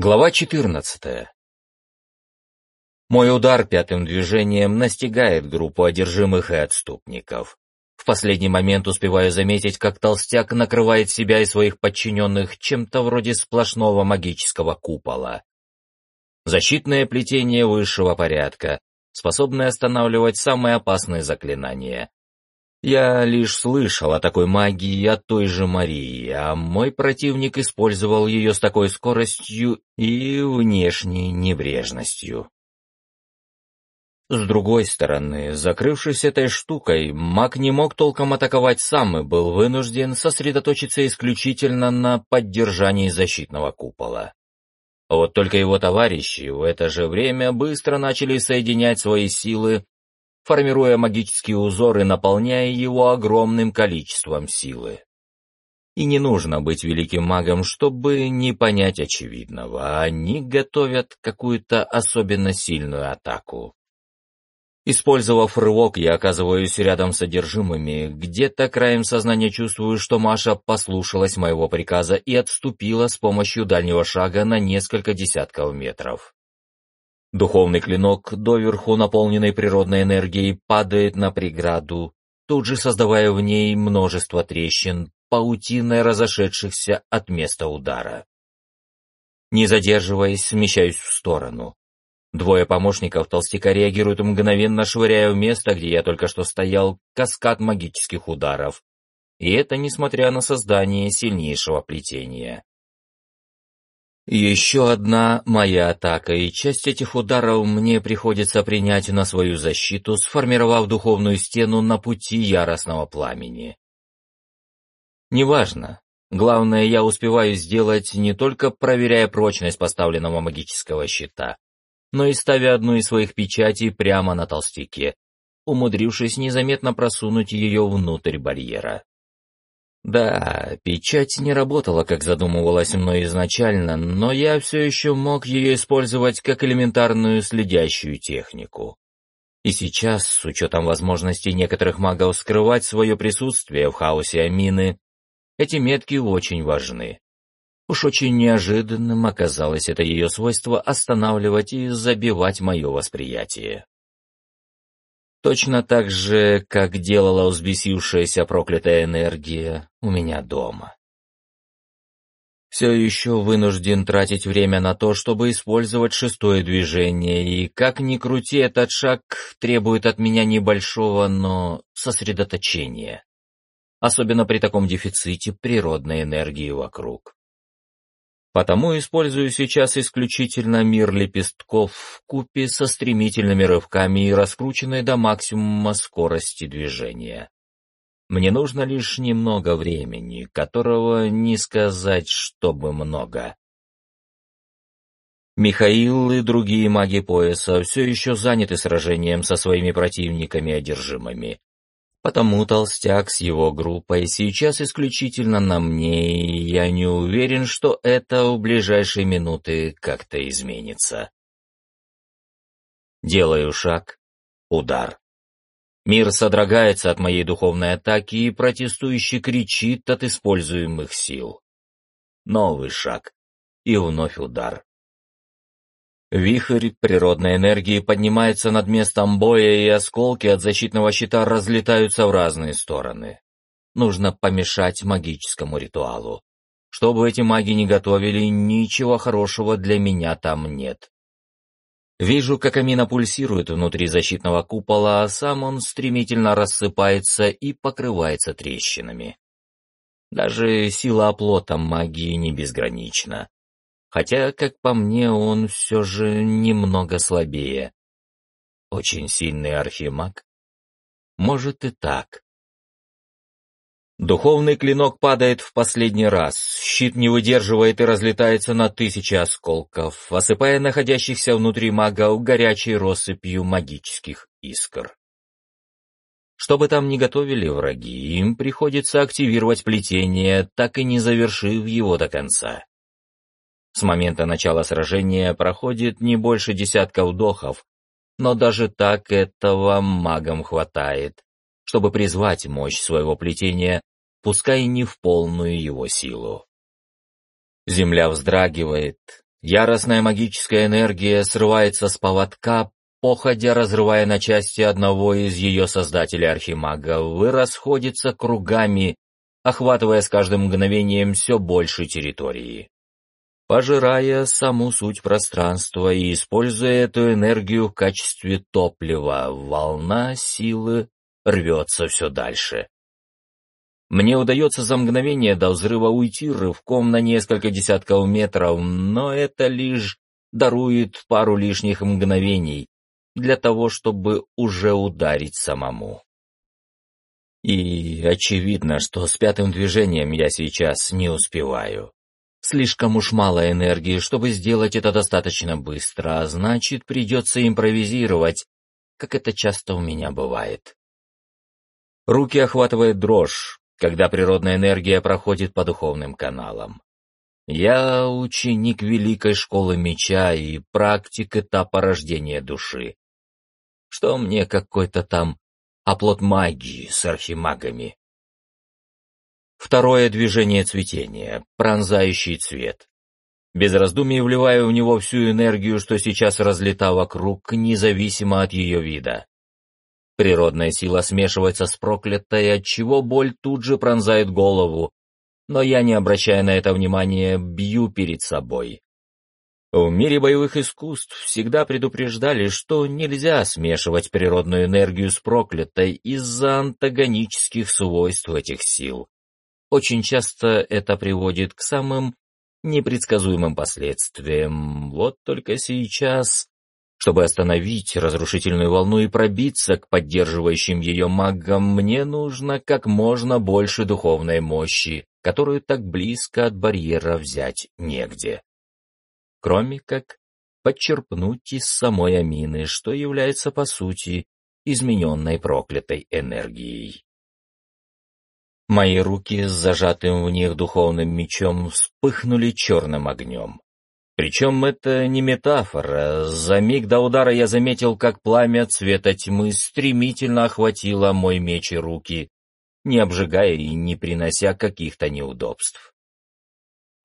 Глава 14. Мой удар пятым движением настигает группу одержимых и отступников. В последний момент успеваю заметить, как толстяк накрывает себя и своих подчиненных чем-то вроде сплошного магического купола. Защитное плетение высшего порядка, способное останавливать самые опасные заклинания. Я лишь слышал о такой магии от той же Марии, а мой противник использовал ее с такой скоростью и внешней небрежностью. С другой стороны, закрывшись этой штукой, маг не мог толком атаковать сам и был вынужден сосредоточиться исключительно на поддержании защитного купола. Вот только его товарищи в это же время быстро начали соединять свои силы формируя магические узоры, наполняя его огромным количеством силы. И не нужно быть великим магом, чтобы не понять очевидного. Они готовят какую-то особенно сильную атаку. Использовав рывок, я оказываюсь рядом с содержимыми. Где-то краем сознания чувствую, что Маша послушалась моего приказа и отступила с помощью дальнего шага на несколько десятков метров. Духовный клинок, доверху наполненный природной энергией, падает на преграду, тут же создавая в ней множество трещин, паутиной разошедшихся от места удара. Не задерживаясь, смещаюсь в сторону. Двое помощников толстяка реагируют мгновенно, швыряя в место, где я только что стоял, каскад магических ударов. И это несмотря на создание сильнейшего плетения. Еще одна моя атака, и часть этих ударов мне приходится принять на свою защиту, сформировав духовную стену на пути яростного пламени. Неважно. Главное, я успеваю сделать не только проверяя прочность поставленного магического щита, но и ставя одну из своих печатей прямо на толстяке, умудрившись незаметно просунуть ее внутрь барьера. Да, печать не работала, как задумывалось мной изначально, но я все еще мог ее использовать как элементарную следящую технику. И сейчас, с учетом возможностей некоторых магов скрывать свое присутствие в хаосе амины, эти метки очень важны. Уж очень неожиданным оказалось это ее свойство останавливать и забивать мое восприятие. Точно так же, как делала взбесившаяся проклятая энергия у меня дома. Все еще вынужден тратить время на то, чтобы использовать шестое движение, и как ни крути, этот шаг требует от меня небольшого, но сосредоточения. Особенно при таком дефиците природной энергии вокруг. Потому использую сейчас исключительно мир лепестков в купе со стремительными рывками и раскрученной до максимума скорости движения. Мне нужно лишь немного времени, которого не сказать, чтобы много. Михаил и другие маги пояса все еще заняты сражением со своими противниками одержимыми, Потому толстяк с его группой сейчас исключительно на мне, и я не уверен, что это в ближайшие минуты как-то изменится. Делаю шаг, удар. Мир содрогается от моей духовной атаки и протестующий кричит от используемых сил. Новый шаг и вновь удар. Вихрь природной энергии поднимается над местом боя, и осколки от защитного щита разлетаются в разные стороны. Нужно помешать магическому ритуалу. Что бы эти маги ни готовили, ничего хорошего для меня там нет. Вижу, как Амина пульсирует внутри защитного купола, а сам он стремительно рассыпается и покрывается трещинами. Даже сила оплота магии не безгранична хотя, как по мне, он все же немного слабее. Очень сильный архимаг? Может и так. Духовный клинок падает в последний раз, щит не выдерживает и разлетается на тысячи осколков, осыпая находящихся внутри магов горячей россыпью магических искр. Что бы там ни готовили враги, им приходится активировать плетение, так и не завершив его до конца. С момента начала сражения проходит не больше десятка вдохов, но даже так этого магам хватает, чтобы призвать мощь своего плетения, пускай не в полную его силу. Земля вздрагивает, Яростная магическая энергия срывается с поводка, походя разрывая на части одного из ее создателей архимагов, и расходится кругами, охватывая с каждым мгновением все больше территории. Пожирая саму суть пространства и используя эту энергию в качестве топлива, волна силы рвется все дальше. Мне удается за мгновение до взрыва уйти рывком на несколько десятков метров, но это лишь дарует пару лишних мгновений для того, чтобы уже ударить самому. И очевидно, что с пятым движением я сейчас не успеваю. Слишком уж мало энергии, чтобы сделать это достаточно быстро, а значит, придется импровизировать, как это часто у меня бывает. Руки охватывает дрожь, когда природная энергия проходит по духовным каналам. Я ученик Великой Школы Меча и практик этапа рождения души. Что мне какой-то там оплот магии с архимагами? Второе движение цветения, пронзающий цвет. Без раздумий вливаю в него всю энергию, что сейчас разлета вокруг, независимо от ее вида. Природная сила смешивается с проклятой, отчего боль тут же пронзает голову, но я, не обращая на это внимания, бью перед собой. В мире боевых искусств всегда предупреждали, что нельзя смешивать природную энергию с проклятой из-за антагонических свойств этих сил. Очень часто это приводит к самым непредсказуемым последствиям. Вот только сейчас чтобы остановить разрушительную волну и пробиться к поддерживающим ее магам, мне нужно как можно больше духовной мощи, которую так близко от барьера взять негде. Кроме как подчерпнуть из самой Амины, что является по сути измененной проклятой энергией. Мои руки с зажатым в них духовным мечом вспыхнули черным огнем. Причем это не метафора. За миг до удара я заметил, как пламя цвета тьмы стремительно охватило мой меч и руки, не обжигая и не принося каких-то неудобств.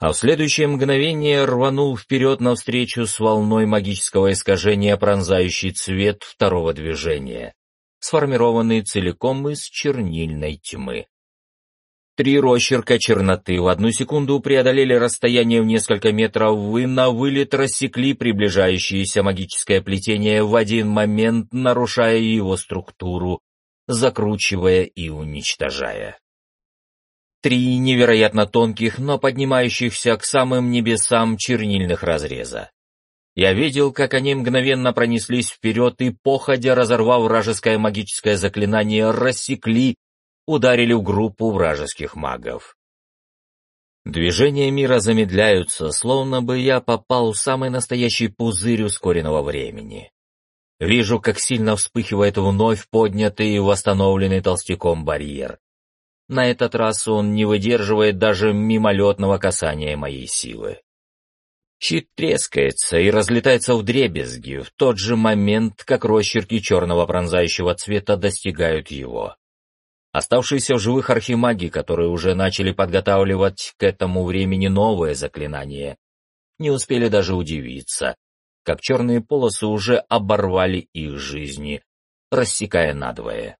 А в следующее мгновение рванул вперед навстречу с волной магического искажения пронзающий цвет второго движения, сформированный целиком из чернильной тьмы. Три росчерка черноты в одну секунду преодолели расстояние в несколько метров и на вылет рассекли приближающееся магическое плетение в один момент, нарушая его структуру, закручивая и уничтожая. Три невероятно тонких, но поднимающихся к самым небесам чернильных разреза. Я видел, как они мгновенно пронеслись вперед и, походя разорвав вражеское магическое заклинание, рассекли ударили в группу вражеских магов. Движения мира замедляются, словно бы я попал в самый настоящий пузырь ускоренного времени. Вижу, как сильно вспыхивает вновь поднятый и восстановленный толстяком барьер. На этот раз он не выдерживает даже мимолетного касания моей силы. Щит трескается и разлетается в дребезги в тот же момент, как росчерки черного пронзающего цвета достигают его. Оставшиеся в живых архимаги, которые уже начали подготавливать к этому времени новое заклинание, не успели даже удивиться, как черные полосы уже оборвали их жизни, рассекая надвое.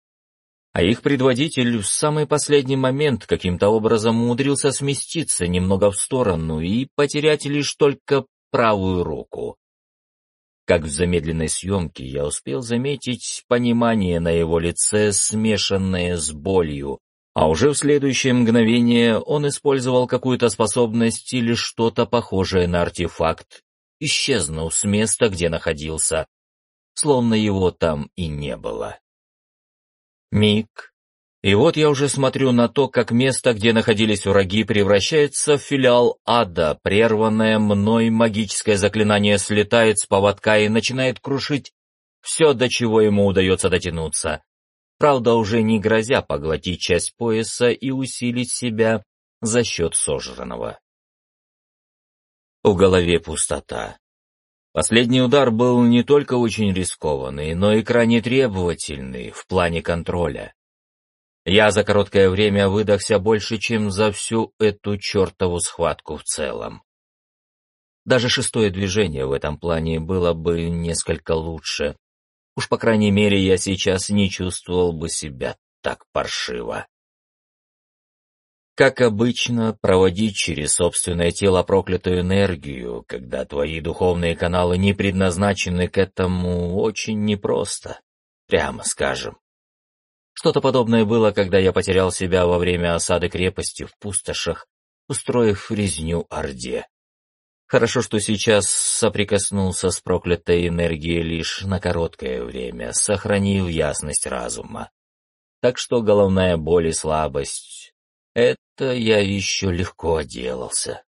А их предводитель в самый последний момент каким-то образом умудрился сместиться немного в сторону и потерять лишь только правую руку. Как в замедленной съемке я успел заметить понимание на его лице, смешанное с болью, а уже в следующее мгновение он использовал какую-то способность или что-то похожее на артефакт, исчезнув с места, где находился, словно его там и не было. Миг, и вот я уже смотрю на то, как место, где находились враги, превращается в филиал ада, прерванное мной магическое заклинание слетает с поводка и начинает крушить все, до чего ему удается дотянуться. Правда, уже не грозя поглотить часть пояса и усилить себя за счет сожранного. В голове пустота. Последний удар был не только очень рискованный, но и крайне требовательный в плане контроля. Я за короткое время выдохся больше, чем за всю эту чертову схватку в целом. Даже шестое движение в этом плане было бы несколько лучше. Уж по крайней мере я сейчас не чувствовал бы себя так паршиво. Как обычно, проводить через собственное тело проклятую энергию, когда твои духовные каналы не предназначены к этому, очень непросто, прямо скажем. Что-то подобное было, когда я потерял себя во время осады крепости в пустошах, устроив резню Орде. Хорошо, что сейчас соприкоснулся с проклятой энергией лишь на короткое время, сохранив ясность разума. Так что головная боль и слабость это я еще легко отделался.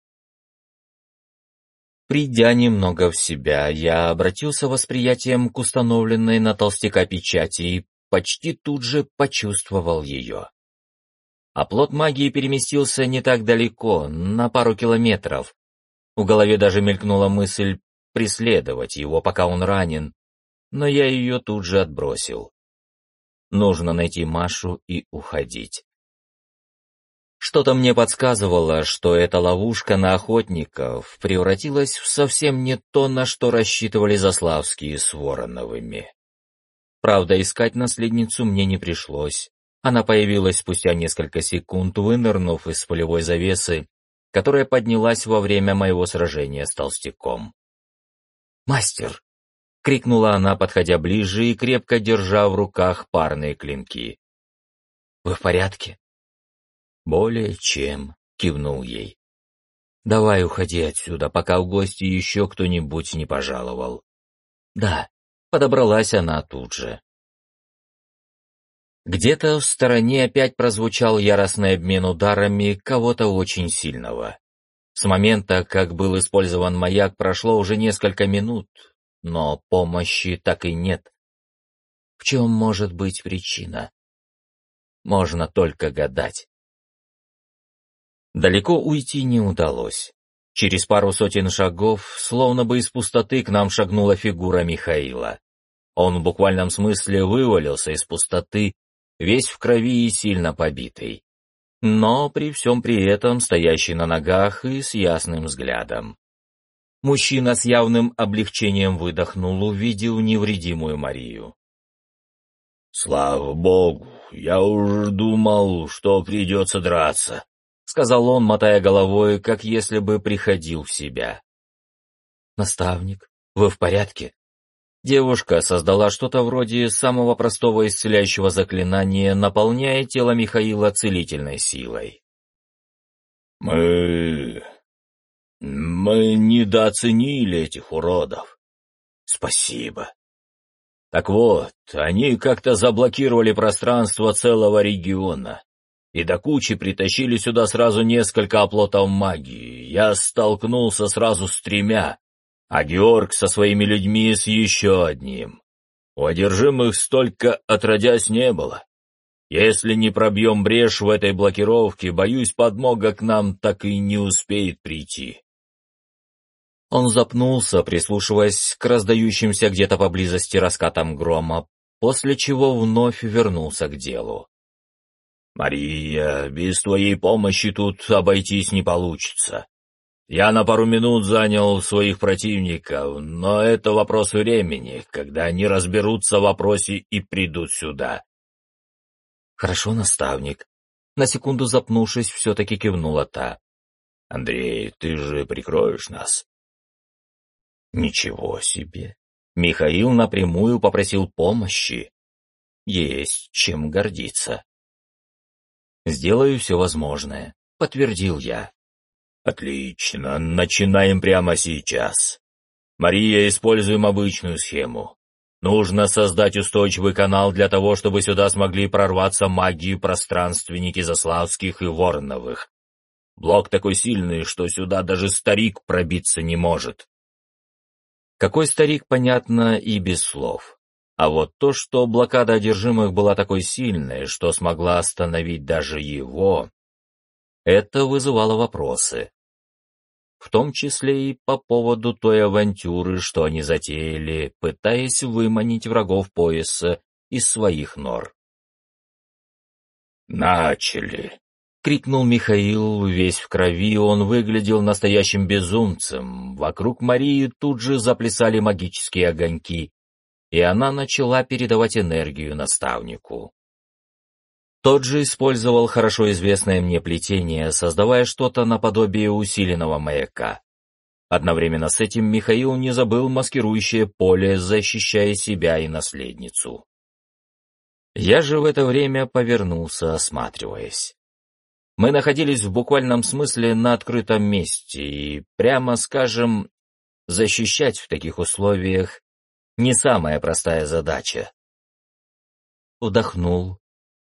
Придя немного в себя, я обратился восприятием к установленной на толстяка печати и почти тут же почувствовал ее. Оплот а магии переместился не так далеко, на пару километров. В голове даже мелькнула мысль преследовать его, пока он ранен, но я ее тут же отбросил. Нужно найти Машу и уходить. Что-то мне подсказывало, что эта ловушка на охотников превратилась в совсем не то, на что рассчитывали Заславские с Вороновыми. Правда, искать наследницу мне не пришлось. Она появилась спустя несколько секунд, вынырнув из полевой завесы, которая поднялась во время моего сражения с толстяком. «Мастер!» — крикнула она, подходя ближе и крепко держа в руках парные клинки. «Вы в порядке?» «Более чем», — кивнул ей. «Давай уходи отсюда, пока в гости еще кто-нибудь не пожаловал». «Да», — подобралась она тут же. Где-то в стороне опять прозвучал яростный обмен ударами кого-то очень сильного. С момента, как был использован маяк, прошло уже несколько минут, но помощи так и нет. В чем может быть причина? Можно только гадать. Далеко уйти не удалось. Через пару сотен шагов, словно бы из пустоты, к нам шагнула фигура Михаила. Он в буквальном смысле вывалился из пустоты, весь в крови и сильно побитый. Но при всем при этом стоящий на ногах и с ясным взглядом. Мужчина с явным облегчением выдохнул, увидев невредимую Марию. «Слава богу, я уже думал, что придется драться», — сказал он, мотая головой, как если бы приходил в себя. «Наставник, вы в порядке?» Девушка создала что-то вроде самого простого исцеляющего заклинания, наполняя тело Михаила целительной силой. «Мы... мы недооценили этих уродов. Спасибо. Так вот, они как-то заблокировали пространство целого региона и до кучи притащили сюда сразу несколько оплотов магии. Я столкнулся сразу с тремя, а Георг со своими людьми с еще одним. У одержимых столько отродясь не было. Если не пробьем брешь в этой блокировке, боюсь, подмога к нам так и не успеет прийти. Он запнулся, прислушиваясь к раздающимся где-то поблизости раскатам грома, после чего вновь вернулся к делу. «Мария, без твоей помощи тут обойтись не получится. Я на пару минут занял своих противников, но это вопрос времени, когда они разберутся в вопросе и придут сюда». «Хорошо, наставник». На секунду запнувшись, все-таки кивнула та. «Андрей, ты же прикроешь нас?» «Ничего себе!» Михаил напрямую попросил помощи. Есть чем гордиться. «Сделаю все возможное», — подтвердил я. «Отлично, начинаем прямо сейчас. Мария, используем обычную схему. Нужно создать устойчивый канал для того, чтобы сюда смогли прорваться магии пространственники Заславских и Вороновых. Блок такой сильный, что сюда даже старик пробиться не может». Какой старик, понятно и без слов. А вот то, что блокада одержимых была такой сильной, что смогла остановить даже его, это вызывало вопросы. В том числе и по поводу той авантюры, что они затеяли, пытаясь выманить врагов пояса из своих нор. «Начали!» крикнул Михаил, весь в крови, он выглядел настоящим безумцем. Вокруг Марии тут же заплясали магические огоньки, и она начала передавать энергию наставнику. Тот же использовал хорошо известное мне плетение, создавая что-то наподобие усиленного маяка. Одновременно с этим Михаил не забыл маскирующее поле, защищая себя и наследницу. Я же в это время повернулся, осматриваясь. Мы находились в буквальном смысле на открытом месте, и, прямо скажем, защищать в таких условиях не самая простая задача. Вдохнул,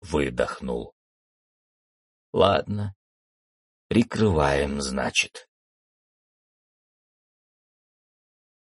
выдохнул. Ладно, прикрываем, значит.